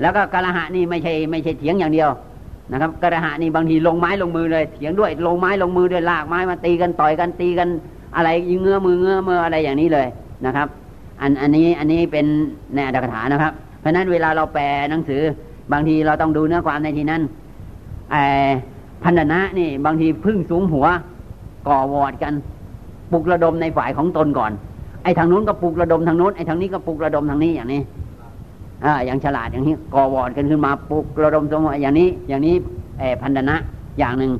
แล้วก็กระหะนี่ไม่ใช่ไม่ใช่เถียงอย่างเดียวนะครับกระหะนี่บางทีลงไม้ลงมือเลยเถียงด้วยลงไม้ลงมือด้วยลากไม้มาตีกันต่อยกันตีกันอะไรยิงเงื้อมือเงื้อมืออะไรอย่างนี้เลยนะครับ อันอันนี้อันนี้เป็นในอัตถกถานะครับ เพราะนั้นเวลาเราแปลหนังสือบางทีเราต้องดูเนื้อความในที่นั้นไอ้พันธนะนี่บางทีพึ่งสูงหัวก่อวอดกันปลุกระดมในฝ่ายของตนก่อน ไอ้ทางนู้นก็ปลุกระดมทางนู้นไอ้ทางนี้ก็ปลุกระดมทางนี้อย่างนี้ อ่าอย่างฉลาดอย่างนี้ก่อวอดกันขึ้นมาปลุกระดมสมมติอย่างนี้ อย่างนี้ไอ้พันธนะอย่างหนึ่ง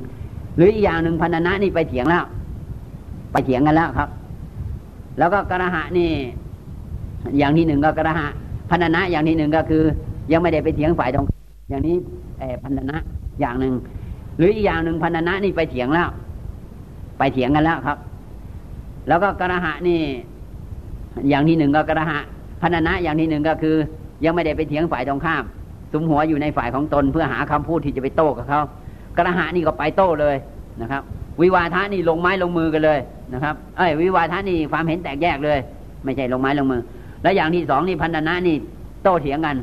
หรืออีกอย่างหนึ่งพันธนะนี่ไปเถียงแล้ว ไปเถียงกันแล้วครับ แล้วก็กระหะนี่ อย่างที่หนึ่งก็กระหะพันธนะอย่างที่หนึ่งก็คือ ยังไม่ได้ไปเถียงฝ่ายตรงอย่างนี้ไอ้พันธนะอย่างหนึ่งหรืออีกอย่างหนึ่งพันธนะนี่ไปเถียงแล้ว ไปเถียงกันแล้วครับ แล้วก็กระหะนี่ อย่างที่หนึ่งก็กระหะพันธนะอย่างที่หนึ่งก็คือ ยังไม่ได้ไปเถียงฝ่ายตรงข้าม สุมหัวอยู่ในฝ่ายของตน เพื่อหาคำพูดที่จะไปโต้กับเขากระหะนี่ก็ไปโต้เลยนะครับ วิวาทะนี่ลงไม้ลงมือกันเลยนะครับ เอ้ยวิวาทะนี่ความเห็นแตกแยกเลย ไม่ใช่ลงไม้ลงมือ แล้วอย่างที่สองนี่พันธนะนี่โต้เถียงกัน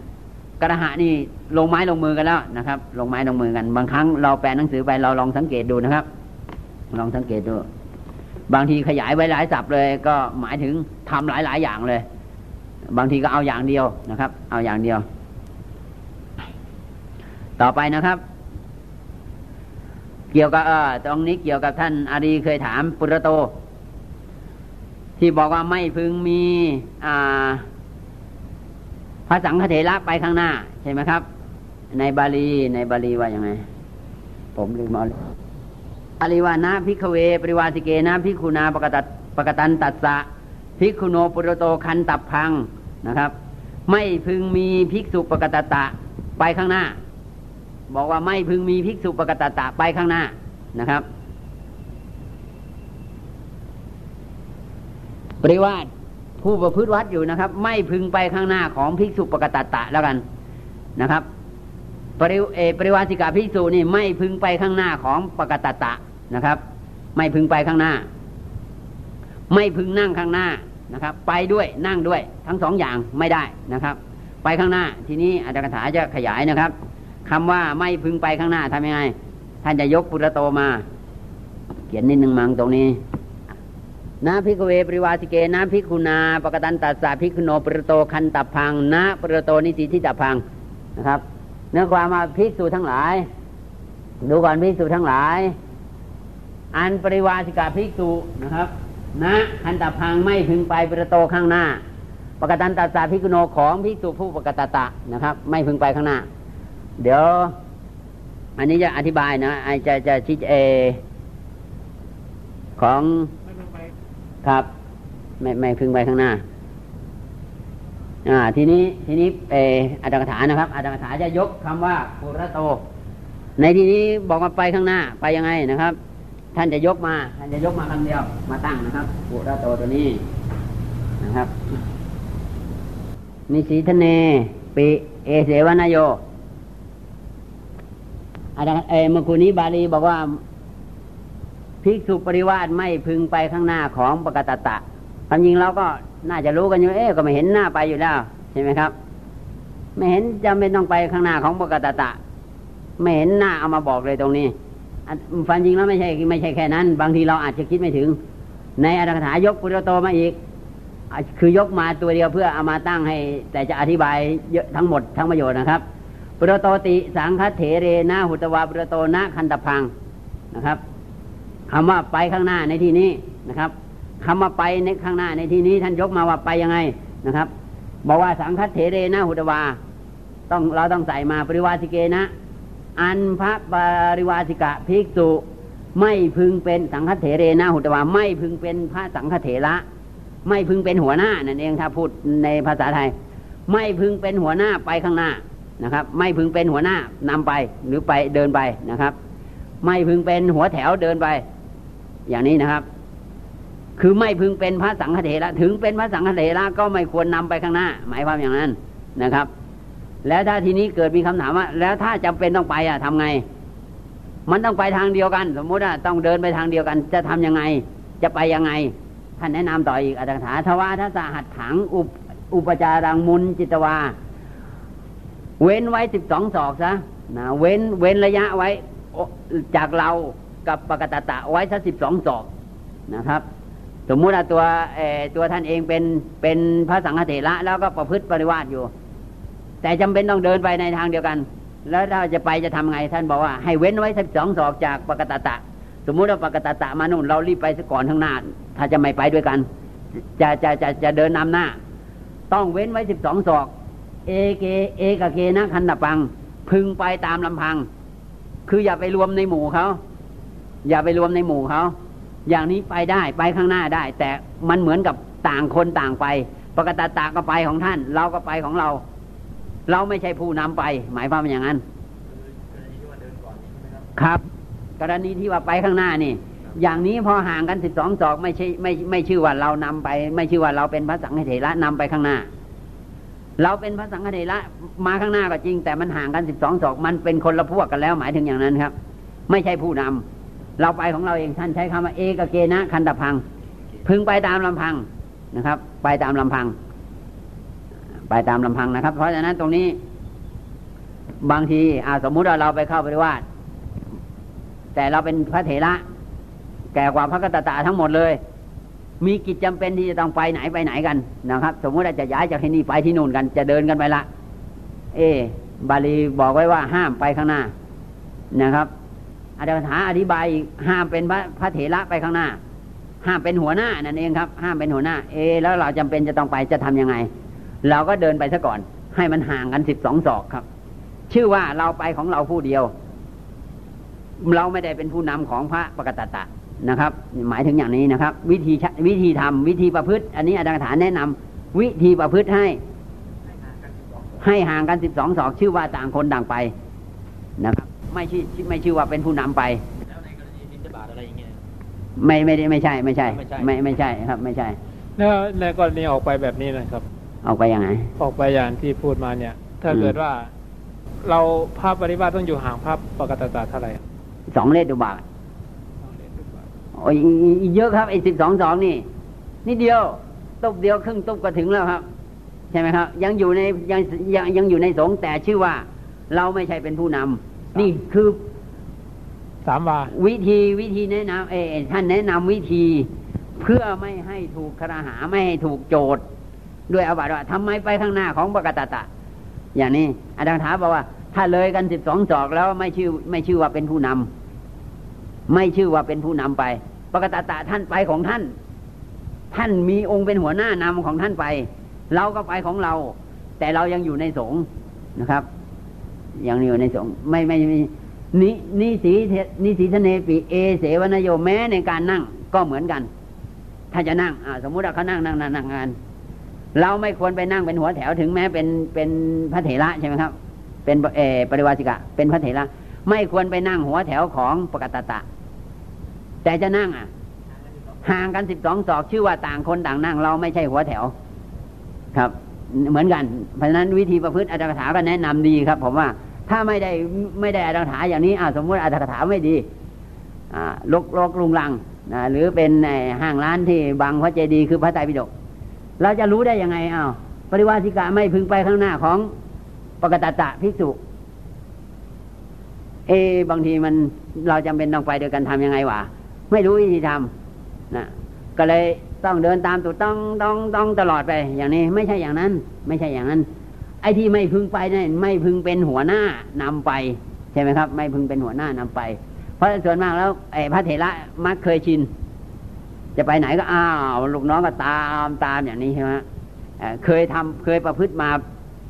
กระหะนี่ลงไม้ลงมือกันแล้วนะครับ ลงไม้ลงมือกัน บางครั้งเราแปลหนังสือไปเราลองสังเกตดูนะครับ ลองสังเกตดู บางทีขยายไว้หลายศัพท์เลย ก็หมายถึงทำหลายหลายอย่างเลย บางทีก็เอาอย่างเดียวนะครับ เอาอย่างเดียว ต่อไปนะครับ เกี่ยวกับเออตรงนี้เกี่ยวกับท่านอารีเคยถามปุรโต ที่บอกว่าไม่พึงมีอ่าพระสังฆเถระไปข้างหน้า ใช่ไหมครับ ในบาลีในบาลีว่าอย่างไง ผมลืมเอาเลยอริวานะพิกเว ปริวาสิเกนะพิคุนาปกตัดปกตันตัสสะ พิคุโนปุรโตคันตับพังนะครับ ไม่พึงมีภิกษุปกตตะไปข้างหน้า บอกว่าไม่พึงมีภิกษุปกตตะไปข้างหน้านะครับปริวาสผู้ประพฤติวัดอยู่นะครับ ไม่พึงไปข้างหน้าของภิกษุปกตตะแล้วกันนะครับปริเอปริวาสิกาภิกษุนี่ไม่พึงไปข้างหน้าของปกตตะนะครับ ไม่พึงไปข้างหน้า ไม่พึงนั่งข้างหน้านะครับ ไปด้วยนั่งด้วยทั้งสองอย่างไม่ได้นะครับ ไปข้างหน้า ทีนี้อาจารย์คาถาจะขยายนะครับคำว่าไม่พึงไปข้างหน้าทำยังไง ท่านจะยกปุรโตมา เขียนนิดหนึ่งมังตรงนี้นาพิกเวปริวาสิเกนาพิกุณาปกตันตัสสะพิกุโนปรโตคันตับพังนาปรโตนิติทิตับพังนะครับ เนื้อความมาภิกษุทั้งหลาย ดูก่อนภิกษุทั้งหลาย อันปริวาสิกาภิกษุนะครับ นะคันตพังไม่พึงไปประโตข้างหน้า ปกตันตัสาภิกุโนของภิกษุผู้ปกตตะนะครับ ไม่พึงไปข้างหน้า เดี๋ยว อันนี้จะอธิบายนะไอจะจะชี้เอ ของครับ ไม่ไม่พึงไปข้างหน้า อ่า ทีนี้ทีนี้เอออัตถกถานะครับอัตถกถาจะยกคำว่าปุระโต ในที่นี้บอกว่าไปข้างหน้าไปยังไงนะครับ ท่านจะยกมา ท่านจะยกมาคำเดียว มาตั้งนะครับปุระโตตัวนี้นะครับ มีสีทเนปิเอเสวนโยอาจารย์เอเมื่อคืนนี้บาลีบอกว่า ภิกษุปริวาสไม่พึงไปข้างหน้าของปกตตะความจริงเราก็น่าจะรู้กันอยู่ เอ๊ก็ไม่เห็นหน้าไปอยู่แล้ว ใช่ไหมครับ ไม่เห็นจำเป็นต้องไปข้างหน้าของปกตตะ ไม่เห็นหน้าเอามาบอกเลยตรงนี้ ฟันจริงแล้วไม่ใช่ไม่ใช่แค่นั้น บางทีเราอาจจะคิดไม่ถึง ในอัตถกถายกปุรโตมาอีก คือยกมาตัวเดียวเพื่อเอามาตั้งให้ แต่จะอธิบายเยอะทั้งหมดทั้งประโยชน์นะครับปุรโตติสังคเถเรนะหุตวาปุรโตนะคันตพังนะครับคำว่าไปข้างหน้าในที่นี้นะครับคำว่าไปในข้างหน้าในที่นี้ท่านยกมาว่าไปยังไงนะครับ บอกว่าสังคเถเรนะหุตวา ต้องเราต้องใส่มาปริวาสิเกนะ อันพระปริวาสิกะภิกษุไม่พึงเป็นสังฆเถเรนะหุตวาไม่พึงเป็นพระสังฆเถระ ไม่พึงเป็นหัวหน้านั่นเองถ้าพูดในภาษาไทย ไม่พึงเป็นหัวหน้าไปข้างหน้านะครับ ไม่พึงเป็นหัวหน้านำไปหรือไปเดินไปนะครับ ไม่พึงเป็นหัวแถวเดินไป อย่างนี้นะครับ คือไม่พึงเป็นพระสังฆเถระถึงเป็นพระสังฆเถระก็ไม่ควรนำไปข้างหน้า หมายความอย่างนั้นนะครับ แล้วถ้าทีนี้เกิดมีคำถามว่า แล้วถ้าจำเป็นต้องไปอะทำไง มันต้องไปทางเดียวกัน สมมุติว่าต้องเดินไปทางเดียวกัน จะทํำยังไง จะไปยังไง ท่านแนะนำต่ออีกอัตถาทว่าทัศหัตถังอุปอุปจารังมุนจิตวา เว้นไว้สิบสองศอกซะนะเว้นเว้นระยะไว้จากเรากับปกตตะไว้สักสิบสองศอกนะครับสมมุติว่าตัวตัวท่านเองเป็นเป็นพระสังฆเถระแล้วก็ประพฤติปริวาสอยู่ แต่จำเป็นต้องเดินไปในทางเดียวกัน แล้วถ้าจะไปจะทำไงท่านบอกว่าให้เว้นไว้สักสองศอกจากปกตตะ สมมุติว่าปกตตะมานู่นเรารีบไปซะก่อนข้างหน้า ถ้าจะไม่ไปด้วยกัน จะจะจะจะเดินนำหน้า ต้องเว้นไว้สิบสองศอก เอเกเอกเกนะคันตปัง พึงไปตามลำพัง คืออย่าไปรวมในหมู่เขาอย่าไปรวมในหมู่เขาอย่างนี้ไปได้ไปข้างหน้าได้ แต่มันเหมือนกับต่างคนต่างไป ปกติตาก็ไปของท่าน เราก็ไปของเรา เราไม่ใช่ผู้นำไป หมายความว่าอย่างนั้น ครับ กรณีที่ว่าไปข้างหน้านี่ อย่างนี้พอห่างกันสิบสองศอกไม่ใช่ไม่ไม่ชื่อว่าเรานำไป ไม่ชื่อว่าเราเป็นพระสังฆเถระนำไปข้างหน้า เราเป็นพระสังฆเถระมาข้างหน้าก็จริง แต่มันห่างกันสิบสองศอกมันเป็นคนละพวกกันแล้ว หมายถึงอย่างนั้นครับ ไม่ใช่ผู้นำเราไปของเราเองท่านใช้คำว่าเอกเกนะคันตพัง พึงไปตามลำพังนะครับ ไปตามลำพัง ไปตามลำพังนะครับ เพราะฉะนั้นตรงนี้ บางทีอาสมมุติว่าเราไปเข้าปริวาสแต่เราเป็นพระเถระแก่กว่าพระกตตาทั้งหมดเลย มีกิจจำเป็นที่จะต้องไปไหนไปไหนกันนะครับ สมมุติว่าจะย้ายจากที่นี่ไปที่นู่นกัน จะเดินกันไปละ เอบาลีบอกไว้ว่าห้ามไปข้างหน้านะครับอาจารย์ถาอธิบายห้ามเป็นพระพระเถระไปข้างหน้า ห้ามเป็นหัวหน้านั่นเองครับ ห้ามเป็นหัวหน้า เอ แล้วเราจำเป็นจะต้องไปจะทํำยังไง เราก็เดินไปซะก่อน ให้มันห่างกันสิบสองศอกครับ ชื่อว่าเราไปของเราผู้เดียว เราไม่ได้เป็นผู้นำของพระปกตตะนะครับ หมายถึงอย่างนี้นะครับ วิธีวิธีทำวิธีประพฤติ อันนี้อาจารย์ถาแนะนำวิธีประพฤติให้ ให้ห่างกันสิบสองศอก ชื่อว่าต่างคนต่างไปนะครับ ไม่ชื่อไม่ชื่อว่าเป็นผู้นำไปแล้วในกรณีบิณฑบาตอะไรอย่างเงี้ยไม่ไม่ได้ไม่ใช่ ไม่ใช่ ไม่ไม่ใช่ครับ ไม่ใช่ แล้วในกรณีออกไปแบบนี้นะครับ ออกไปยังไง ออกไปอย่างที่พูดมาเนี่ย ถ้าเกิดว่า เราภาพปฏิบัติต้องอยู่ห่างภาพปกติตาเท่าไหร่สองเลตุบาทโอ้ยเยอะครับไอ้สิบสองสองนี่นี่เดียวตุบเดียวครึ่งตุบก็ถึงแล้วครับ ใช่ไหมครับ ยังอยู่ในยังยังยังอยู่ในสงแต่ชื่อว่า เราไม่ใช่เป็นผู้นำนี่คือสามวาวิธีวิธีแนะนำเอท่านแนะนำวิธีเพื่อไม่ให้ถูกคราหาไม่ให้ถูกโจทย์ ด้วยอาบัติว่าทำไมไปข้างหน้าของปกตตะ อย่างนี้อาจารย์ถามบอกว่า ถ้าเลยกันสิบสองจอกแล้วไม่ชื่อไม่ชื่อว่าเป็นผู้นำไม่ชื่อว่าเป็นผู้นำไป ปกตตะท่านไปของท่าน ท่านมีองค์เป็นหัวหน้านำของท่านไป เราก็ไปของเรา แต่เรายังอยู่ในสงฆ์นะครับย่างอยู่ในสงฆ์ไม่ไม่ไม่นินิสีนิสีทเนปีเอเสวนโยแม้ในการนั่งก็เหมือนกัน ถ้าจะนั่งอ่าสมมุติว่าเขานั่งนั่งนั่งนั่งงาน เราไม่ควรไปนั่งเป็นหัวแถวถึงแม้เป็นเป็นพระเถระใช่ไหมครับ เป็นเอปริวาสิกะ เป็นพระเถระไม่ควรไปนั่งหัวแถวของปกตตะ แต่จะนั่งอะ ห่างกันสิบสองศอกชื่อว่าต่างคนต่างนั่ง เราไม่ใช่หัวแถว ครับ เหมือนกันเพราะฉะนั้นวิธีประพฤติอาจารย์คาถาก็แนะนำดีครับ ผมว่าถ้าไม่ได้ไม่ได้อาจารย์คาถาอย่างนี้อ่าสมมติอาจารย์คาถาไม่ดีอ่าลกลกลุงลังนะหรือเป็นห้างร้านที่บางพระเจดีย์คือพระไตรปิฎก เราจะรู้ได้ยังไงอ้าวปริวาสิกาไม่พึงไปข้างหน้าของปกตตะภิกษุ เอบางทีมันเราจำเป็นต้องไปเดียวกันทํำยังไงวะไม่รู้วิธีทำนะก็เลยต้องเดินตามตัวต้องต้องต้องตลอดไป อย่างนี้ไม่ใช่อย่างนั้น ไม่ใช่อย่างนั้น ไอ้ที่ไม่พึงไปนั่นไม่พึงเป็นหัวหน้านำไปใช่ไหมครับ ไม่พึงเป็นหัวหน้านำไป เพราะส่วนมากแล้วไอ้พระเถระมักเคยชิน จะไปไหนก็อ้าวลูกน้องก็ตามตามอย่างนี้ใช่ไหมเคยทำเคยประพฤติมา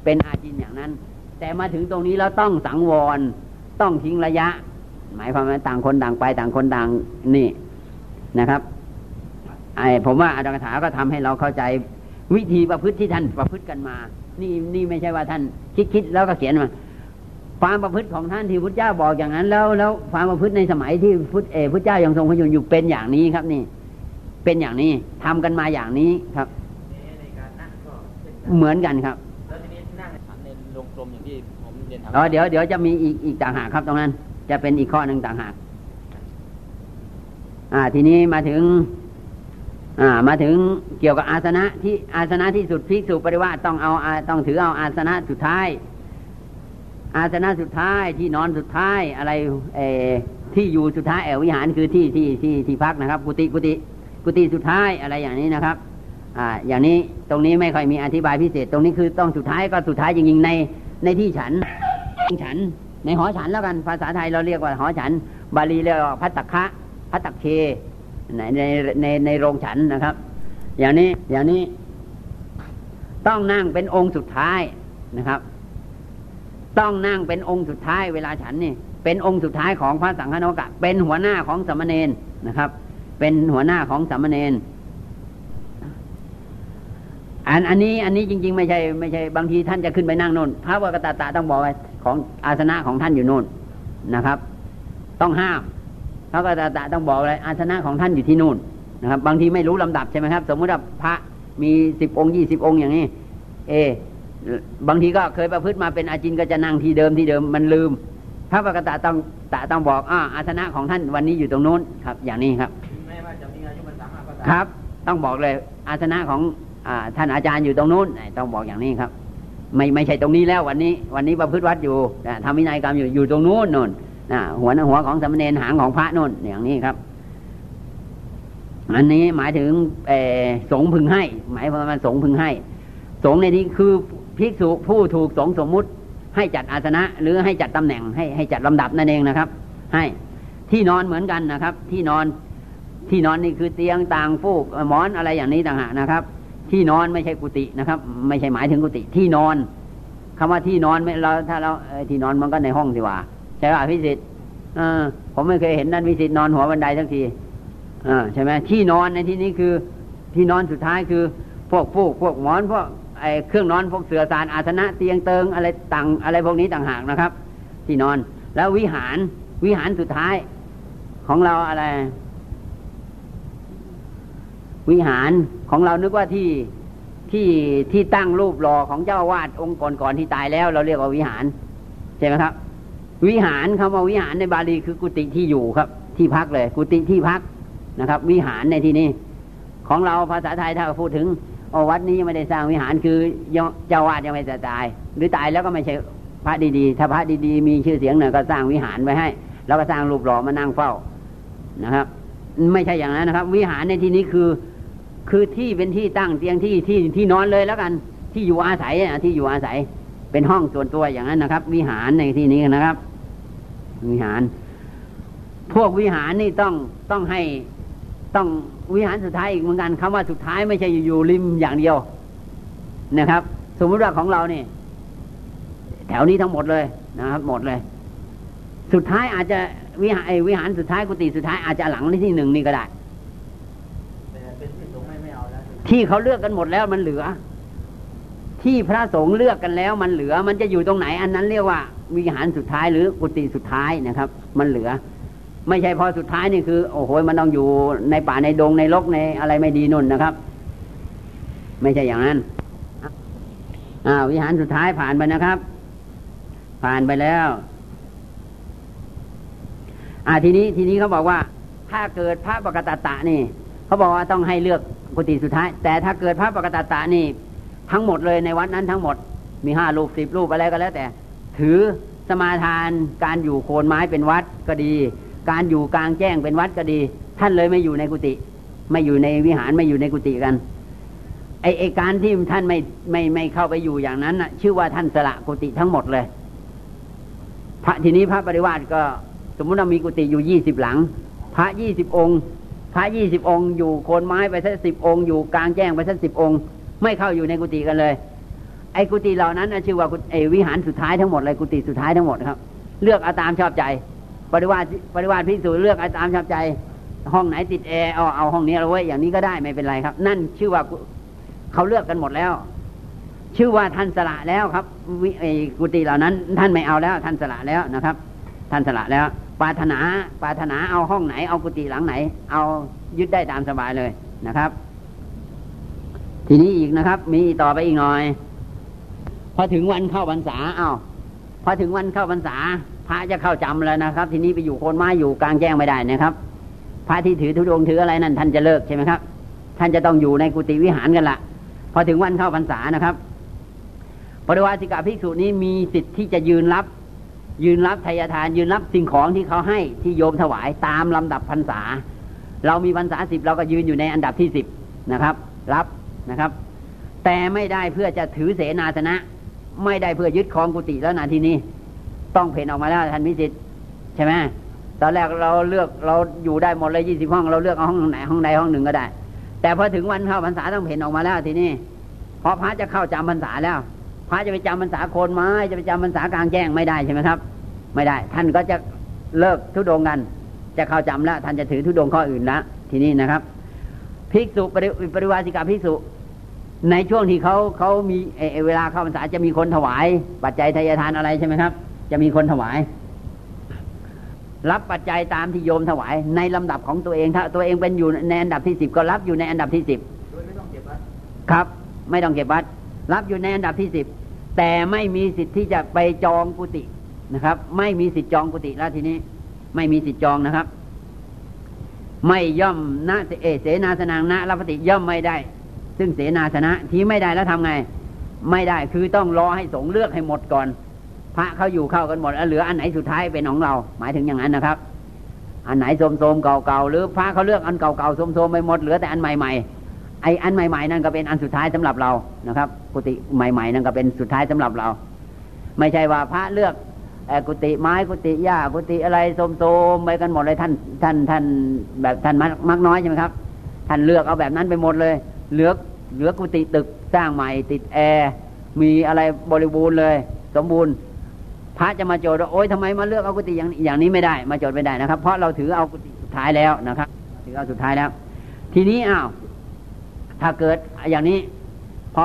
เป็นอาจินอย่างนั้น แต่มาถึงตรงนี้แล้วต้องสังวรต้องทิ้งระยะ หมายความว่าต่างคนต่างไปต่างคนต่างนี่นะครับไอ้ผมว่าอาจารย์ถาก็ทำให้เราเข้าใจวิธีประพฤติที่ท่านประพฤติกันมา นี่นี่ไม่ใช่ว่าท่านคิดคิดแล้วก็เขียนมาความประพฤติของท่านที่พุทธเจ้าบอกอย่างนั้น แล้วแล้วความประพฤติในสมัยที่พุทธเอพุทธเจ้ายังทรงพระชนอยู่เป็นอย่างนี้ครับนี่ เป็นอย่างนี้ทำกันมาอย่างนี้ครับเหมือนกันครับแล้วทีนี้นั่งในลงกลมอย่างที่ผมเรียนถามอ๋อเดี๋ยวเดี๋ยวจะมีอีกอีกต่างหากครับตรงนั้น จะเป็นอีกข้อหนึ่งต่างหากอ่า ทีนี้มาถึง อ่า มาถึงเกี่ยวกับอาสนะที่อาสนะที่สุดพิสูจปริวาต้องเอาต้องถือเอาอาสนะสุดท้าย อาสนะสุดท้ายที่นอนสุดท้ายอะไรเอที่อยู่สุดท้ายแอววิหารคือที่ที่ที่ที่พักนะครับ กุฏิกุฏิ กุฏิสุดท้ายอะไรอย่างนี้นะครับอ่าอย่างนี้ตรงนี้ไม่ค่อยมีอธิบายพิเศษ ตรงนี้คือต้องสุดท้ายก็สุดท้ายจริงๆในในที่ฉันฉัน ในหอฉันแล้วกันภาษาไทยเราเรียกว่าหอฉัน บาลีเรียกว่าพัตตะคะพัตตะเคในในในในโรงฉันนะครับ อย่างนี้อย่างนี้ต้องนั่งเป็นองค์สุดท้ายนะครับ ต้องนั่งเป็นองค์สุดท้ายเวลาฉันนี่ เป็นองค์สุดท้ายของพระสังฆนกะ เป็นหัวหน้าของสมณเณรนะครับ เป็นหัวหน้าของสมเณรอันอันนี้อันนี้จริง ๆ ไม่ใช่ไม่ใช่บางทีท่านจะขึ้นไปนั่งโน่นพระวกตาตาต้องบอกไว้ของอาสนะของท่านอยู่โน่นนะครับ ต้องห้ามพระวกตาตาต้องบอกเลยอาสนะของท่านอยู่ที่นู่นนะครับ บางทีไม่รู้ลำดับใช่ไหมครับ สมมติว่าพระมีสิบองค์ยี่สิบองค์อย่างนี้ เอบางทีก็เคยประพฤติมาเป็นอาจินก็จะนั่งที่เดิมที่เดิมมันลืม พระปกตาต้องตาต้องบอกอ่าอาสนะของท่านวันนี้อยู่ตรงโน้นครับ อย่างนี้ครับ ครับ ต้องบอกเลยอาสนะของท่านอาจารย์อยู่ตรงนู้นต้องบอกอย่างนี้ครับ ไม่ไม่ใช่ตรงนี้แล้ววันนี้ วันนี้ประพฤติวัดอยู่ทำวินัยกรรมอยู่อยู่ตรงนู้นนนหัวหัวของสมณเณรหางของพระนู่นอย่างนี้ครับอันนี้หมายถึงสงพึงให้ หมายความว่าสงพึงให้ สงในนี้คือภิกษุผู้ถูกสงสมมุติ ให้จัดอาสนะ หรือให้จัดตำแหน่งให้ให้จัดลำดับนั่นเองนะครับ ให้ที่นอนเหมือนกันนะครับ ที่นอน ที่นอนนี่คือเตียงต่างฟูกหมอนอะไรอย่างนี้ต่างหากนะครับ ที่นอนไม่ใช่กุฏินะครับ ไม่ใช่หมายถึงกุฏิที่นอนคำว่าที่นอนไม่เราถ้าเราที่นอนมันก็ในห้องสิว่าใช่ป่ะพิสิทธิ์ผมไม่เคยเห็นนั่นพิสิทธิ์นอนหัวบันไดสักทีใช่ไหมที่นอนในที่นี้คือที่นอนสุดท้ายคือ พวกฟูกพวกหมอนพวกไอเครื่องนอนพวกเสือสารอาสนะเตียงเติงอะไรต่างอะไรพวกนี้ต่างหากนะครับ ที่นอนแล้ววิหารวิหารสุดท้ายของเราอะไร วิหารของเรานึกว่าที่ที่ที่ตั้งรูปหล่อของเจ้าวาดองค์ก่อนๆที่ตายแล้ว เราเรียกว่าวิหารใช่ไหมครับ วิหารคำว่าวิหารในบาลีคือกุฏิที่อยู่ครับ ที่พักเลย กุฏิที่พักนะครับ วิหารในที่นี้ ของเราภาษาไทยถ้าพูดถึงวัดนี้ยังไม่ได้สร้างวิหารคือเจ้าวาดยังไม่จะตาย หรือตายแล้วก็ไม่ใช่พระดีๆ ถ้าพระดีๆ มีชื่อเสียงหน่อยก็สร้างวิหารไว้ให้ แล้วก็สร้างรูปหล่อมานั่งเฝ้านะครับ ไม่ใช่อย่างนั้นนะครับ วิหารในที่นี้คือ คือที่เป็นที่ตั้งเตียงที่ที่ที่นอนเลยแล้วกัน ที่อยู่อาศัยที่อยู่อาศัย เป็นห้องส่วนตัวอย่างนั้นนะครับ วิหารในที่นี้นะครับ วิหาร พวกวิหารนี่ต้องต้องให้ต้องวิหารสุดท้ายอีกเหมือนกันคำว่าสุดท้ายไม่ใช่อยู่ริมอย่างเดียวนะครับ สมมติว่าของเราเนี่ย แถวนี้ทั้งหมดเลยนะครับ หมดเลย สุดท้ายอาจจะวิหารวิหารสุดท้ายกุฏิสุดท้ายอาจจะหลังที่หนึ่งนี่ก็ได้ ที่เขาเลือกกันหมดแล้วมันเหลือ ที่พระสงฆ์เลือกกันแล้วมันเหลือ มันจะอยู่ตรงไหน อันนั้นเรียกว่าวิหารสุดท้ายหรือกุฏิสุดท้ายนะครับ มันเหลือ ไม่ใช่พอสุดท้ายนี่คือ โอ้โหมันต้องอยู่ในป่าในดงในลกในอะไรไม่ดีนุ่นนะครับ ไม่ใช่อย่างนั้นอ่าวิหารสุดท้ายผ่านไปนะครับ ผ่านไปแล้ว อ่าทีนี้ทีนี้เขาบอกว่า ถ้าเกิดพระปกตตะนี่ เขาบอกว่าต้องให้เลือกกุฏิสุดท้าย แต่ถ้าเกิดพระปกตตานี่ทั้งหมดเลยในวัดนั้นทั้งหมดมีห้ารูปสิบรูปอะไรก็แล้ว แต่ ถือสมาทานการอยู่โคนไม้เป็นวัดก็ดี การอยู่กลางแจ้งเป็นวัดก็ดี ท่านเลยไม่อยู่ในกุฏิไม่อยู่ในวิหารไม่อยู่ในกุฏิกันไอไอการที่ท่านไม่ไม่ไม่เข้าไปอยู่อย่างนั้นน่ะ ชื่อว่าท่านสละกุฏิทั้งหมดเลย พระทีนี้พระปริวาสก็ สมมติว่ามีกุฏิอยู่ยี่สิบหลัง พระยี่สิบองค์ พระยี่สิบองค์อยู่โคนไม้ไปสักสิบองค์อยู่กลางแจ้งไปสักสิบองค์ ไม่เข้าอยู่ในกุฏิกันเลย ไอ้กุฏิเหล่านั้นชื่อว่าไอ้วิหารสุดท้ายทั้งหมดเลยกุฏิสุดท้ายทั้งหมดครับ เลือกเอาตามชอบใจ ปริวาสปริวาสพิสูจน์เลือกเอาตามชอบใจ ห้องไหนติดแอร์เอาเอาห้องนี้เอาไว้อย่างนี้ก็ได้ไม่เป็นไรครับ นั่นชื่อว่าเขาเลือกกันหมดแล้ว ชื่อว่าท่านสละแล้วครับไอ้กุฏิเหล่านั้น ท่านไม่เอาแล้ว ท่านสละแล้วนะครับ ท่านสละแล้ว ปรารถนาปรารถนาเอาห้องไหน เอากุฏิหลังไหน เอายึดได้ตามสบายเลยนะครับ ทีนี้อีกนะครับ มีต่อไปอีกหน่อย พอถึงวันเข้าพรรษาเอา้าพอถึงวันเข้าพรรษา พระจะเข้าจำแล้วนะครับ ทีนี้ไปอยู่โคนไม้อยู่กลางแจ้งไม่ได้นะครับ พระที่ถือทุดงถืออะไรนั่นท่านจะเลิกใช่ไหมครับ ท่านจะต้องอยู่ในกุฏิวิหารกันละพอถึงวันเข้าพรรษานะครับปริวาสิกาภิกษุนี้มีสิทธิ์ที่จะยืนรับ ยืนรับทายทาน ยืนรับสิ่งของที่เขาให้ที่โยมถวายตามลำดับพรรษา เรามีพรรษาสิบเราก็ยืนอยู่ในอันดับที่สิบนะครับ รับนะครับ แต่ไม่ได้เพื่อจะถือเสนาสนะ ไม่ได้เพื่อยึดครองกุฏิแล้วนาทีนี้ ต้องเพ่นออกมาแล้วท่านมิสิทธิ์ใช่ไหมตอนแรกเราเลือกเราอยู่ได้หมดเลยยี่สิบห้องเราเลือกเอาห้องไหนห้องใดห้องหนึ่งก็ได้ แต่พอถึงวันเข้าพรรษาต้องเพ่นออกมาแล้วทีนี้พอพระจะเข้าจำพรรษาแล้ว ระจะไปจำพรรษาโคนไม้จะไปจำพรรษากลางแจ้งไม่ได้ใช่ไหมครับ ไม่ได้ ท่านก็จะเลิกทุดงกัน จะเข้าจำแล้วท่านจะถือทุดงข้ออื่นละทีนี้นะครับภิกษุปริปริวาสิกาภิกษุ ในช่วงที่เขาเขามีเอ่อเวลาเข้าพรรษาจะมีคนถวาย ปัจจัยทายทานอะไรใช่ไหมครับ จะมีคนถวาย รับปัจจัยตามที่โยมถวาย ในลำดับของตัวเองถ้าตัวเองเป็นอยู่ในอันดับที่สิบก็รับอยู่ในอันดับที่สิบครับ ไม่ต้องเก็บวัดรับอยู่ในอันดับที่สิบ แต่ไม่มีสิทธิ์ที่จะไปจองกุฏินะครับ ไม่มีสิทธิ์จองกุฏิแล้วทีนี้ ไม่มีสิทธิ์จองนะครับ ไม่ย่อมนะเอเสนาสนางนะรับปฏิย่อมไม่ได้ ซึ่งเสนาสนะที่ไม่ได้แล้วทำไง ไม่ได้คือต้องรอให้สงเลือกให้หมดก่อน พระเขาอยู่เข้ากันหมดแล้วเหลืออันไหนสุดท้ายเป็นของเรา หมายถึงอย่างนั้นนะครับ อันไหนโสมๆเก่าๆหรือพระเขาเลือกอันเก่าๆโสมๆไปหมดเหลือแต่อันใหม่ๆ ไออันใหม่ ๆ นั่นก็เป็นอันสุดท้ายสำหรับเรานะครับ กุฏิใหม่ ๆ นั่นก็เป็นสุดท้ายสำหรับเรา ไม่ใช่ว่าพระเลือกอกุฏิไม้กุฏิหญ้ากุฏิอะไรโสมๆไปกันหมดเลยท่านท่านท่านแบบท่านมักมักน้อยใช่ไหมครับ ท่านเลือกเอาแบบนั้นไปหมดเลย เหลือเหลือกุฏิตึกสร้างใหม่ติดแอร์มีอะไรบริบูรณ์เลย สมบูรณ์ พระจะมาโจทย์ว่าโอ๊ยทำไมมาเลือกเอากุฏิอย่างอย่างนี้ไม่ได้ มาโจทย์ไม่ได้นะครับ เพราะเราถือเอากุฏิสุดท้ายแล้วนะครับ ถือเอาสุดท้ายแล้ว ทีนี้อ้าว ถ้าเกิดอย่างนี้ พอ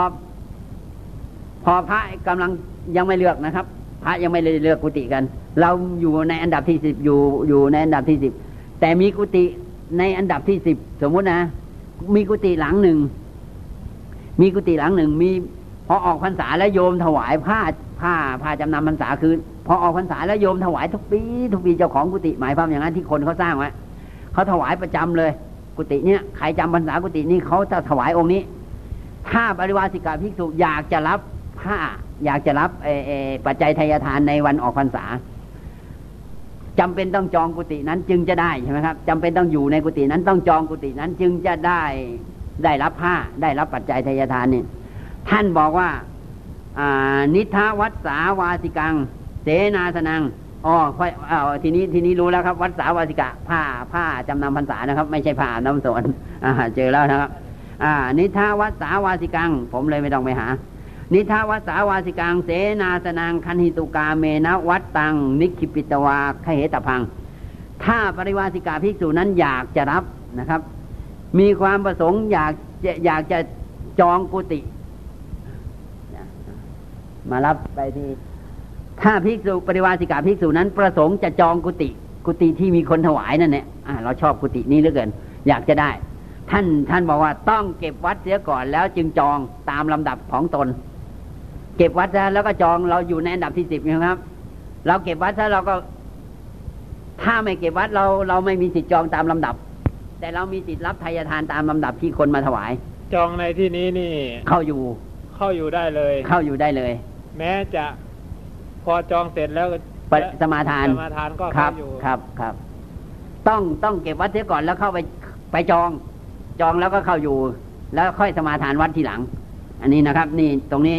พอพระกำลังยังไม่เลือกนะครับ พระยังไม่ได้เลือกกุฏิกัน เราอยู่ในอันดับที่สิบอยู่อยู่ในอันดับที่สิบแต่มีกุฏิในอันดับที่สิบสมมุตินะ มีกุฏิหลังหนึ่งมีกุฏิหลังหนึ่งมีพอออกพรรษาแล้วโยมถวายผ้าผ้าผ้าจำนำพรรษาคือพอออกพรรษาแล้วโยมถวายทุกปีทุกปีเจ้าของกุฏิหมายความอย่างนั้นที่คนเขาสร้างไว้เขาถวายประจำเลย กุฏิเนี้ยใครจำพรรษากุฏินี้เขาจะถวายองค์นี้ ถ้าบริวารสิกาภิกษุอยากจะรับผ้าอยากจะรับเออเออปัจจัยทายทานในวันออกพรรษาจำเป็นต้องจองกุฏินั้นจึงจะได้ใช่ไหมครับจำเป็นต้องอยู่ในกุฏินั้นต้องจองกุฏินั้นจึงจะได้ได้รับผ้าได้รับปัจจัยทายทานนี่ท่านบอกว่าอานิทวัดสาวาสิกัง เสนาสนัง อ๋อค่อยอ้าวทีนี้ทีนี้รู้แล้วครับ วัดสาวาสิกะ ผ้าผ้าจำนำพรรษานะครับ ไม่ใช่ผ้าน้ำสวนอ่าเจอแล้วนะครับ อ่า นิทาวัดสาวาสิกัง ผมเลยไม่ต้องไปหา นิทาวัดสาวาสิกัง เสนาสนังคันหิตุกาเมนะวัดตัง นิคิปิตวาคเหตพัง ถ้าปริวาสิกาภิกษุนั้นอยากจะรับนะครับ มีความประสงค์อยากจะอยากจะจองกุฏิมารับไปที่ ถ้าภิกษุปริวาสิกาภิกษุนั้น ประสงค์จะจองกุฏิกุฏิที่มีคนถวายนั่นเนี่ยอ่าเราชอบกุฏินี้เหลือเกิน อยากจะได้ ท่านท่านบอกว่าต้องเก็บวัดเสียก่อนแล้วจึงจองตามลำดับของตน เก็บวัดซะแล้วก็จองเราอยู่ในอันดับที่สิบนะครับ เราเก็บวัดซะเราก็ ถ้าไม่เก็บวัดเราเราไม่มีสิทธิ์จองตามลำดับ แต่เรามีสิทธิ์รับทายทานตามลำดับที่คนมาถวาย จองในที่นี้นี่ เข้าอยู่ เข้าอยู่ได้เลย เข้าอยู่ได้เลย แม้จะพ อจองเสร็จแล้วก็ปฏิสมาทานสมาทานก็ครัเข้าบอยู่ครับครับ ต้องต้องเก็บวัดเสียก่อนแล้วเข้าไปไปจอง จองแล้วก็เข้าอยู่ แล้วค่อยสมาทานวัดทีหลัง อันนี้นะครับ นี่ตรงนี้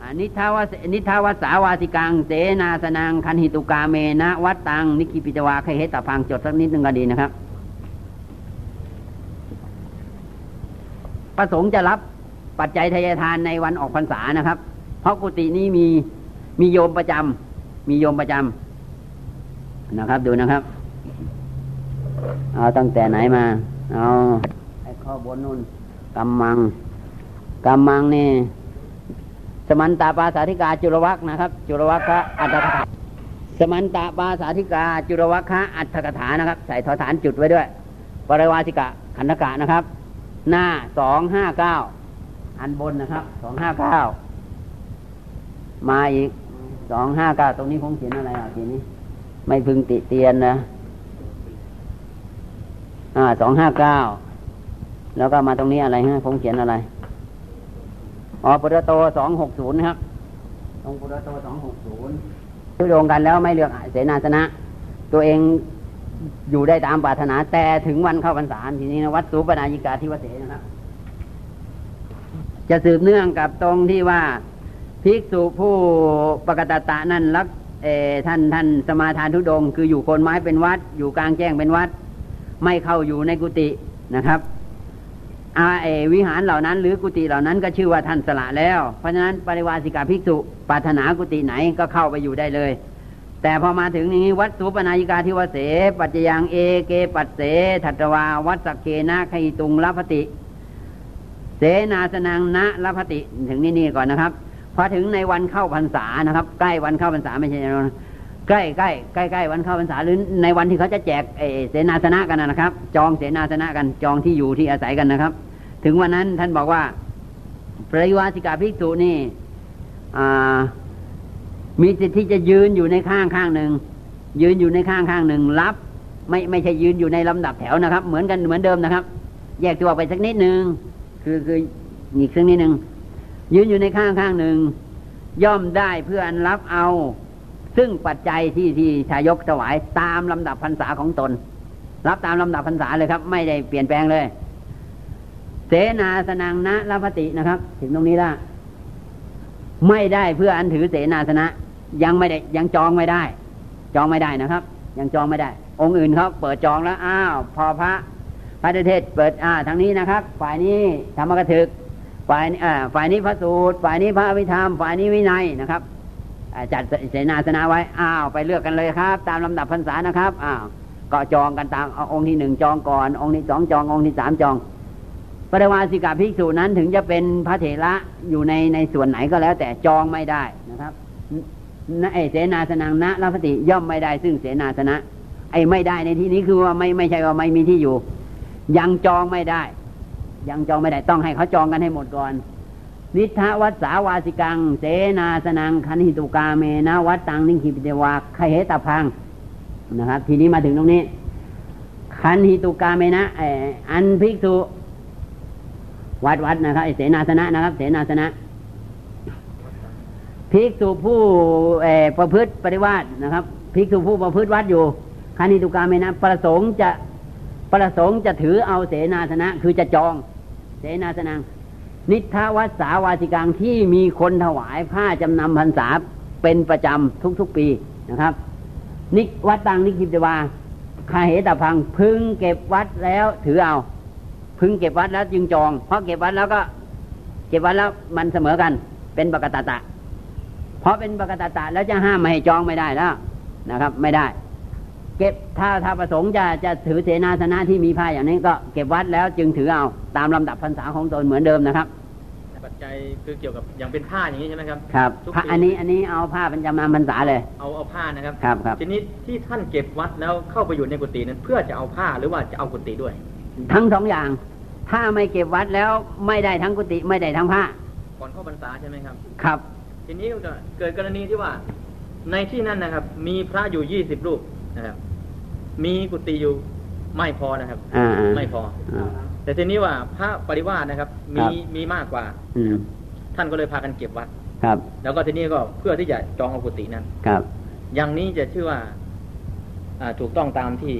อ่านิทาวสนิทาวสาวาสิกัง เสนาสนังคันหิตุกาเมนะ วัดตัง นิคิปิจวาเคเหตพังจดสักนิดนึงก็ดีนะครับ ประสงค์จะรับปัจจัยทายทานในวันออกพรรษานะครับ เพราะกุฏินี้มี มีโยมประจำมีโยมประจำนะครับ ดูนะครับ เอาตั้งแต่ไหนมา เอาไอ้ข้อบนนู่นกำมังกำมังนี่ สมันตาปาสาธิกาจุลวัคนะครับ จุลวัคคะอัตถกถาสมันตาปาสาธิกา จุลวัคคะอัตถกถานะครับ ใส่ทอฐานจุดไว้ด้วยปริวาสิกะขันธกะนะครับ หน้าสองห้าเก้าอันบนนะครับสองห้าเก้ามาอีก สองห้าเก้าตรงนี้ผมเขียนอะไรอะทีนี้ ไม่พึงติเตียนนะ อ่าสองห้าเก้าแล้วก็มาตรงนี้อะไรฮะผมเขียนอะไรอ๋อปุตโตสองหกศูนย์ครับ ตรงปุตโตสองหกศูนย์ทุดงกันแล้วไม่เลือกเสนาสนะ ตัวเองอยู่ได้ตามปรารถนา แต่ถึงวันเข้าพรรษาทีนี้นะวัดสูปนายิกาที่วเสนะครับจะสืบเนื่องกับตรงที่ว่า ภิกษุผู้ปกตตะนั่นรักเอท่านท่านสมาทานทุดง คืออยู่โคนไม้เป็นวัด อยู่กลางแจ้งเป็นวัด ไม่เข้าอยู่ในกุฏินะครับอาเอวิหารเหล่านั้น หรือกุฏิเหล่านั้นก็ชื่อว่าท่านสละแล้ว เพราะฉะนั้นปริวาสิกาภิกษุปรารถนากุฏิไหนก็เข้าไปอยู่ได้เลย แต่พอมาถึงนี้วัดสุปนายิกาทิวเส ปัจจยังเอเกปัสเสถัตวา วัดสักเกนาคหิตุงลพติ เสนาสนังนะลพติถึงนี่นี่ก่อนนะครับ พอถึงในวันเข้าพรรษานะครับ ใกล้วันเข้าพรรษาไม่ใช่ใกล้ใกล้ใกล้ใกล้วันเข้าพรรษาหรือในวันที่เขาจะแจกเสนาสนะกันนะครับ จองเสนาสนะกันจองที่อยู่ที่อาศัยกันนะครับ ถึงวันนั้นท่านบอกว่าปริวาสิกาภิกษุนี่มีสิทธิ์ที่จะยืนอยู่ในข้างข้างหนึ่งยืนอยู่ในข้างข้างหนึ่งรับ ไม่ไม่ใช่ยืนอยู่ในลำดับแถวนะครับ เหมือนกันเหมือนเดิมนะครับ แยกตัวไปสักนิดหนึ่งคือคืออีกสักนิดหนึ่ง ยืนอยู่ในข้างข้างหนึ่ง ย่อมได้เพื่ออันรับเอา ซึ่งปัจจัยที่ที่ชายกถวายตามลำดับพรรษาของตน รับตามลำดับพรรษาเลยครับ ไม่ได้เปลี่ยนแปลงเลย เสนาสนังนะลพตินะครับ ถึงตรงนี้ละไม่ได้เพื่ออันถือเสนาสนะ ยังไม่ได้ยังจองไม่ได้ จองไม่ได้นะครับ ยังจองไม่ได้ องค์อื่นเขาเปิดจองแล้วอ้าวพอพระพระเทศเปิดอ่าทางนี้นะครับ ฝ่ายนี้ธรรมกถึก ฝ่ายฝ่ายนี้พระสูตร ฝ่ายนี้พระอภิธรรม ฝ่ายนี้วินัยนะครับจัดเสนาสนะไว้อ้าวไปเลือกกันเลยครับ ตามลำดับพรรษานะครับอ้าวก็จองกันตามองค์ที่หนึ่งจองก่อน องค์ที่สองจององค์ที่สามจองปริวาสิกาภิกษุนั้นถึงจะเป็นพระเถระอยู่ในในส่วนไหนก็แล้ว แต่จองไม่ได้นะครับไอเสนาสนังนะรัพติย่อมไม่ได้ ซึ่งเสนาสนะ ไอไม่ได้ในที่นี้คือว่าไม่ไม่ใช่ว่าไม่มีที่อยู่ ยังจองไม่ได้ ยังจองไม่ได้ต้องให้เขาจองกันให้หมดก่อน นิทะวัสาวาสิกัง เสนาสนังคันหิตุกาเมนะวัดตังนิคิปิเตวาคเหตพังนะครับ ทีนี้มาถึงตรงนี้ คันหิตุกาเมนะอันภิกษุวัดวัดนะครับเสนาสนะนะครับ เสนาสนะภิกษุผู้ประพฤติปฏิวัตินะครับภิกษุผู้ประพฤติวัดอยู่คันหิตุกาเมนะ ประสงค์จะประสงค์จะถือเอาเสนาสนะ คือจะจอง เสนาสนัง นิทวัสสาวาสิกังที่มีคนถวายผ้าจำนำพรรษาเป็นประจำทุกๆปีนะครับ นิวัดตังนิคิปตวาคาเหตพังพึงเก็บวัดแล้วถือเอา พึงเก็บวัดแล้วจึงจอง เพราะเก็บวัดแล้วก็ เก็บวัดแล้วมันเสมอกัน เป็นปกตตะ เพราะเป็นปกตตะแล้วจะห้ามไม่ให้จองไม่ได้แล้วนะครับ ไม่ได้ เก็บถ้าถ้าประสงค์จะจะถือเสนาสนะที่มีผ้าอย่างนี้ก็เก็บวัดแล้วจึงถือเอาตามลำดับพรรษาของตนเหมือนเดิมนะครับปัจจัยคือเกี่ยวกับอย่างเป็นผ้าอย่างนี้ใช่ไหมครับครับผ้าอันนี้อันนี้เอาผ้าเป็นจำนำพรรษาเลย เอาเอาผ้านะครับครับครับทีนี้ที่ท่านเก็บวัดแล้วเข้าไปอยู่ในกุฏินั้นเพื่อจะเอาผ้าหรือว่าจะเอากุฏิด้วย ทั้งสองอย่าง ถ้าไม่เก็บวัดแล้วไม่ได้ทั้งกุฏิไม่ได้ทั้งผ้าก่อนเข้าพรรษาใช่ไหมครับ ครับ ทีนี้ก็เกิดกรณีที่ว่าในที่นั้นนะครับ มีพระอยู่ยี่สิบรูปนะครับ มีกุฏิอยู่ไม่พอนะครับไม่พอแต่ทีนี้ว่าพระปริวาสนะครับ มีมีมากกว่าท่านก็เลยพากันเก็บวัดครับ แล้วก็ทีนี้ก็เพื่อที่จะจองเอากุฏินั้นครับ อย่างนี้จะชื่อว่าอ่าถูกต้องตามที่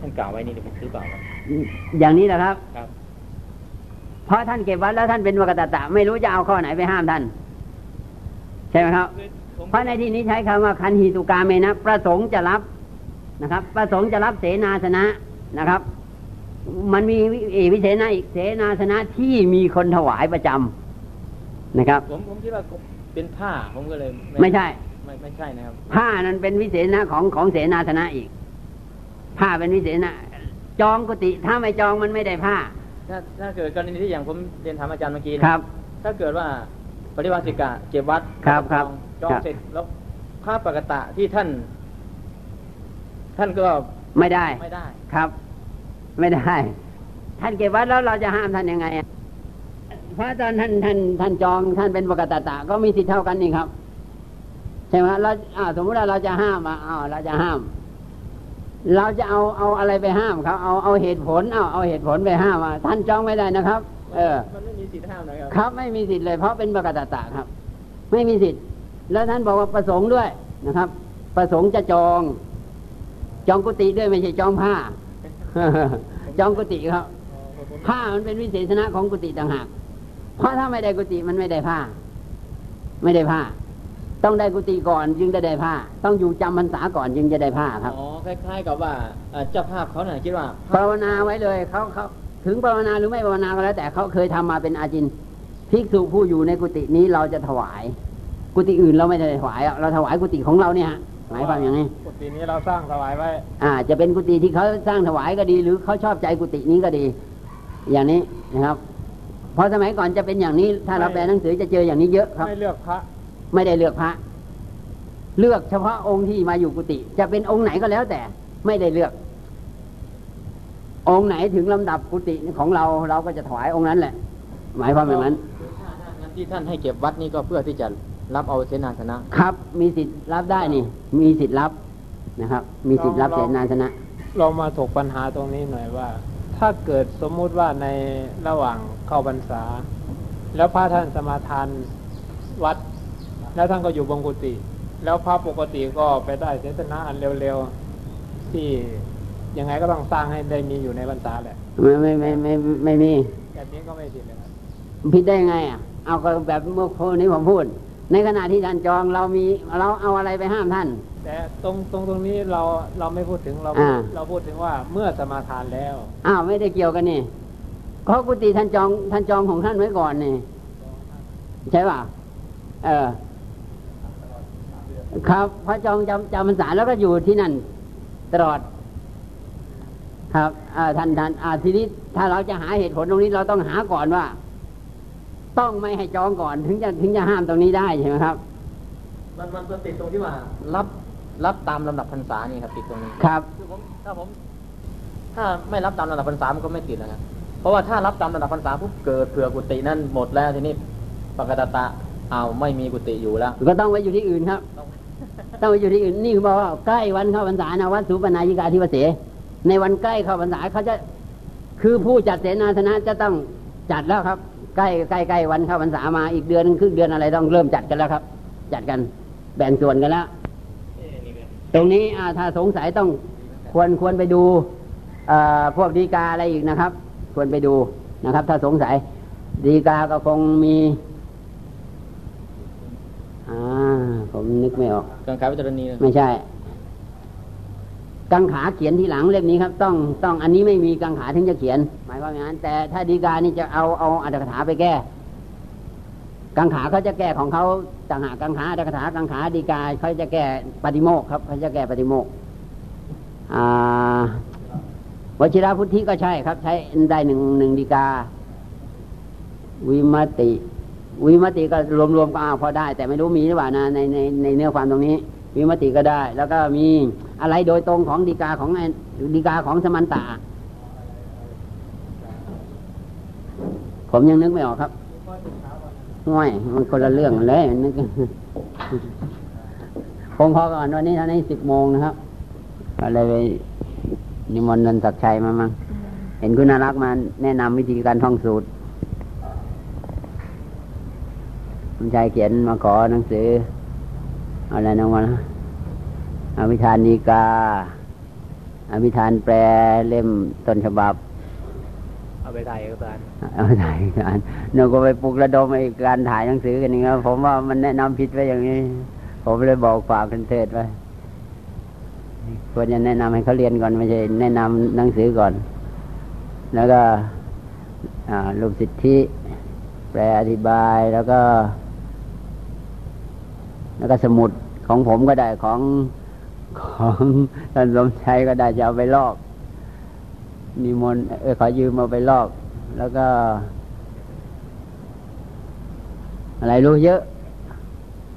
ท่านกล่าวไว้นี่หรือเปล่าครับอย่างนี้นะครับครับเพราะท่านเก็บวัดแล้วท่านเป็นวกตตะ ไม่รู้จะเอาข้อไหนไปห้ามท่าน ใช่ไหมครับ เพราะในที่นี้ใช้คำว่าคันหิตุกาเมนะประสงค์จะรับ นะครับ ประสงค์จะรับเสนาสนะนะครับ มันมีวิเศษนะอีกเสนาสนะที่มีคนถวายประจำนะครับ ผมผมคิดว่าเป็นผ้าผมก็เลยไม่ใช่ไม่ไม่ใช่นะครับ ผ้านั้นเป็นวิเศษนะของของเสนาสนะอีก ผ้าเป็นวิเศษนะจองกุฏิถ้าไม่จองมันไม่ได้ผ้า ถ้าถ้าเกิดกรณีที่อย่างผมเรียนถามอาจารย์เมื่อกี้นะครับ ถ้าเกิดว่าปริวาสิกะเก็บวัดครับครับจองเสร็จแล้วผ้าปกตะที่ท่าน ท่านก็ไม่ได้ไม่ได้ ครับ ไม่ได้ ท่านเก็บวัดแล้วเราจะห้ามท่านยังไงเพราะตอนท่านท่านท่านจองท่านเป็นปกตตะก็มีสิทธิเท่ากันนี่ครับใช่ไหมเราสมมติว่าเราจะห้ามอะอ้าวเราจะห้าม เราจะเอาเอาอะไรไปห้ามเขาเอาเอาเหตุผลเอาเอาเหตุผลไปห้ามอะท่านจองไม่ได้นะครับ เออ มันไม่มีสิทธิ์ห้ามนะครับครับ ไม่มีสิทธิ์เลย เพราะเป็นปกตตะครับ ไม่มีสิทธิ์ แล้วท่านบอกว่าประสงค์ด้วยนะครับ ประสงค์จะจอง จองกุฏิด้วยไม่ใช่จองผ้าจองกุฏิครับผ้ามันเป็นวิเศษณะของกุฏิต่างหากเพราะถ้าไม่ได้กุฏิมันไม่ได้ผ้า ไม่ได้ผ้า ต้องได้กุฏิก่อนจึงจะได้ผ้า ต้องอยู่จำพรรษาก่อนจึงจะได้ผ้าครับอ๋อคล้ายๆกับว่าเอ่อเจ้าภาพเขาเนี่ยคิดว่าภาวนาไว้เลยเขาเขาถึงภาวนาหรือไม่ภาวนาก็แล้ว แต่เขาเคยทำมาเป็นอาจินภิกษุผู้อยู่ในกุฏินี้เราจะถวาย กุฏิอื่นเราไม่ได้ถวายอะเราถวายกุฏิของเราเนี่ยฮะ หมายความอย่างนี้กุฏินี้เราสร้างถวายไว้ อ่า จะเป็นกุฏิที่เขาสร้างถวายก็ดี หรือเขาชอบใจกุฏินี้ก็ดี อย่างนี้นะครับเพราะสมัยก่อนจะเป็นอย่างนี้ถ้าเราแปลหนังสือจะเจออย่างนี้เยอะครับไม่เลือกพระ ไม่ได้เลือกพระ เลือกเฉพาะองค์ที่มาอยู่กุฏิจะเป็นองค์ไหนก็แล้วแต่ ไม่ได้เลือก องค์ไหนถึงลำดับกุฏิของเราเราก็จะถวายองค์นั้นแหละ หมายความอย่างนั้นงั้นที่ท่านให้เก็บวัดนี่ก็เพื่อที่จะ รับเอาเสนาสนะครับ มีสิทธิ์รับได้นี่ มีสิทธิ์รับนะครับ มีสิทธิ์รับเสนาสนะ เรามาถกปัญหาตรงนี้หน่อยว่า ถ้าเกิดสมมุติว่าในระหว่างเข้าพรรษา แล้วพระท่านสมาทานวัด แล้วท่านก็อยู่บงกุฏิแล้วพระปกติก็ไปได้เสนาอันเร็วๆที่ยังไงก็ต้องสร้างให้ได้มีอยู่ในพรรษาแหละไม่ไม่ไม่ไม่ไม่มีแบบนี้ก็ไม่ผิดเลยครับผิดได้ยังไงอะเอาก็แบบเมื่อคนนี้ผมพูด ในขณะที่ท่านจองเรามีเราเอาอะไรไปห้ามท่าน แต่ตรงตรงตรงนี้เราเราไม่พูดถึงเราอ่า เราพูดถึงว่าเมื่อสมาทานแล้วอ้าวไม่ได้เกี่ยวกันนี่เพราะกุฏิท่านจองท่านจองของท่านไว้ก่อนนี่ ใช่ป่ะเออ ครับ พระจองจำจำพรรษาแล้วก็อยู่ที่นั่น ตลอด ครับอ่าท่านท่านอ่าทีนี้ถ้าเราจะหาเหตุผลตรงนี้เราต้องหาก่อนว่า ต้องไม่ให้จองก่อนถึงจะถึงจะห้ามตรงนี้ได้ใช่ไหมครับ มันมันติดตรงที่ว่า รับรับตามลำดับพรรษานี่ครับติดตรงนี้ครับคือผมถ้าผม ถ้าไม่รับตามลำดับพรรษามันก็ไม่ติดนะครับเพราะว่าถ้ารับตามลำดับพรรษาปุ๊บเกิดเผื่อกุฏินั่นหมดแล้วทีนี้ปกตตะเอาวไม่มีกุฏิอยู่แล้ว ก็ต้องไว้อยู่ที่อื่นครับ ต้องไปอยู่ที่อื่นนี่คือบอกว่าใกล้วันเข้าพรรษานะวัดสุปนายิกาธิวเสในวันใกล้เข้าพรรษาเขาจะคือผู้จัดเสนาสนะจะต้องจัดแล้วครับ ใกล้ใกล้ใกล้วันเข้าพรรษามาอีกเดือนครึ่งเดือนอะไรต้องเริ่มจัดกันแล้วครับ จัดกันแบ่งส่วนกันแล้วตรงนี้อ่าถ้าสงสัยต้องควรควรไปดูเอ่อพวกดีกาอะไรอีกนะครับ ควรไปดูนะครับ ถ้าสงสัยดีกาก็คงมีอ่าผมนึกไม่ออกกังขาวิจารณีนะไม่ใช่ กังขาเขียนทีหลังเล่มนี้ครับ ต้องต้องอันนี้ไม่มีกังขาถึงจะเขียน หมายความอย่างนั้น แต่ถ้าดีกานี่จะเอาเอาอัตถกถาไปแก้ กังขาเขาจะแก้ของเขาต่างหากกังขาอัตถกถากังขาดีกาเขาจะแก้ปฏิโมกข์ครับเขาจะแก้ปฏิโมกข์วชิราพุทธิก็ใช่ครับ ใช้ได้หนึ่งหนึ่งดีกา วิมติ วิมติก็รวมๆก็อาพอได้ แต่ไม่รู้มีหรือเปล่านะในในในเนื้อความตรงนี้ วิมติก็ได้ แล้วก็มีอะไรโดยตรงของดีกาของดีกาของสมันตะผมยังนึกไม่ออกครับง่อยมันคนละเรื่องเลยนึกคงพอก่อนวันนี้ท่านี้สิบโมงนะครับอะไรไปนิมนต์นันศักชัยมามั้งเห็นคุณนารักมาแนะนำวิธีการท่องสูตรคุณชายเขียนมาขอหนังสือ อาอะไรนะวันอภิธานดีกา อภิธานแปลเล่มต้นฉบับ เอาไปถ่ายเอกสาร เอาไปถ่ายการเราก็ไปปลุกระดมไอ้การถ่ายหนังสือกันนี่ครับผมว่ามันแนะนำผิดไปอย่างนี้ ผมเลยบอกฝากคุณเทศไว้ควรจะแนะนำให้เขาเรียนก่อนไม่ใช่แนะนำหนังสือก่อน แล้วก็อ่ารูปสิทธิ แปลอธิบายแล้วก็ แล้วก็สมุดของผมก็ได้ของของท่านสมชัยก็ได้จะเอาไปลอกนิมนต์เออขอยืมเอาไปลอก แล้วก็ อะไรรู้เยอะ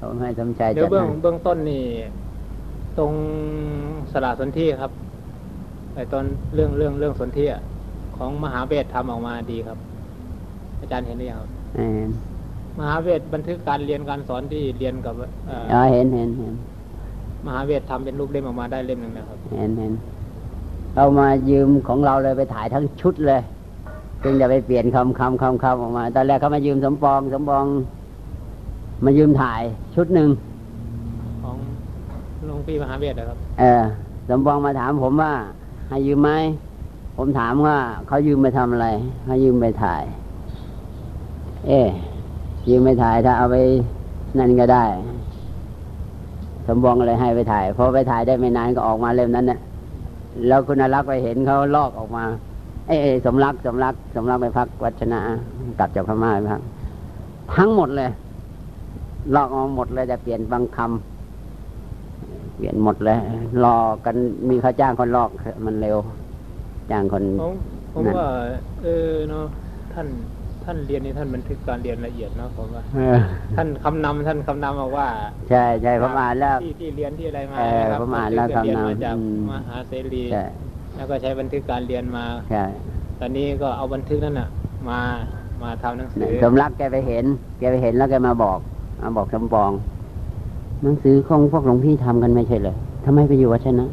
ผมให้สมชัยเดี๋ยจัวดเบื้องให้เบื้องต้นนี่ตรงสละสนธิครับไอ้ตอนเรื่องเรื่องเรื่องสนธิอะของมหาเวททำออกมาดีครับ อาจารย์เห็นหรือยังครับเออ มหาเวทบันทึกการเรียนการสอนที่เรียนกับเอ่ออ๋อเห็นเห็นเห็นมหาเวททำเป็นรูปเล่มออกมาได้เล่มหนึ่งนะครับ เห็นเห็นเรามายืมของเราเลยไปถ่ายทั้งชุดเลยจึงจะไปเปลี่ยนคำคำคำคำออกมา ตอนแรกเขามายืมสมปอง สมปอง มายืมถ่ายชุดหนึ่งของหลวงพี่มหาเวทนะครับ เออ สมปองมาถามผมว่า ให้ยืมไหม ผมถามว่าเขายืมไปทำอะไรเขายืมไปถ่าย เอ๊ะ ยืมไปถ่ายถ้าเอาไปนั่นก็ได้ สมบองเลยให้ไปถ่ายพอไปถ่ายได้ไม่นานก็ออกมาเล่มนั้นเนี่ยแล้วคุณนรักไปเห็นเขาลอกออกมา เอ้ยสมรักสมรัก สมรักไปพักวัชนะกลับจากพม่าไปพักทั้งหมดเลย ลอกออกหมดเลยแต่เปลี่ยนบางคำเปลี่ยนหมดเลยรอกันมีเขาจ้างคนลอกมันเร็ว จ้างคนผมผมนั่นว่า เออเนาะท่าน ท่านเรียนนี่ท่านบันทึกการเรียนละเอียดเนาะผมว่าเออท่านคำนำท่านคำนำบอกว่า ใช่ใช่ผมอ่านแล้วที่ที่เรียนที่อะไรมาเออนะครับผมอ่านแล้วบัทึกกรเรียนคำนำมาจากอืมมหาเสรีใช่แล้วก็ใช้บันทึกการเรียนมาใช่ตอนนี้ก็เอาบันทึกนั่นน่ะ มามาทำหนังสือสมรักแกไปเห็น แกไปเห็นแล้วแกมาบอกมาบอกสมปอง หนังสือของพวกหลวงพี่ทำกันไม่ใช่เลยทำไมไปอยู่วัดชนะ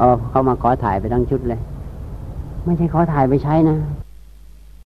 เอาเขามาขอถ่ายไปทั้งชุดเลย ไม่ใช่ขอถ่ายไปใช้นะ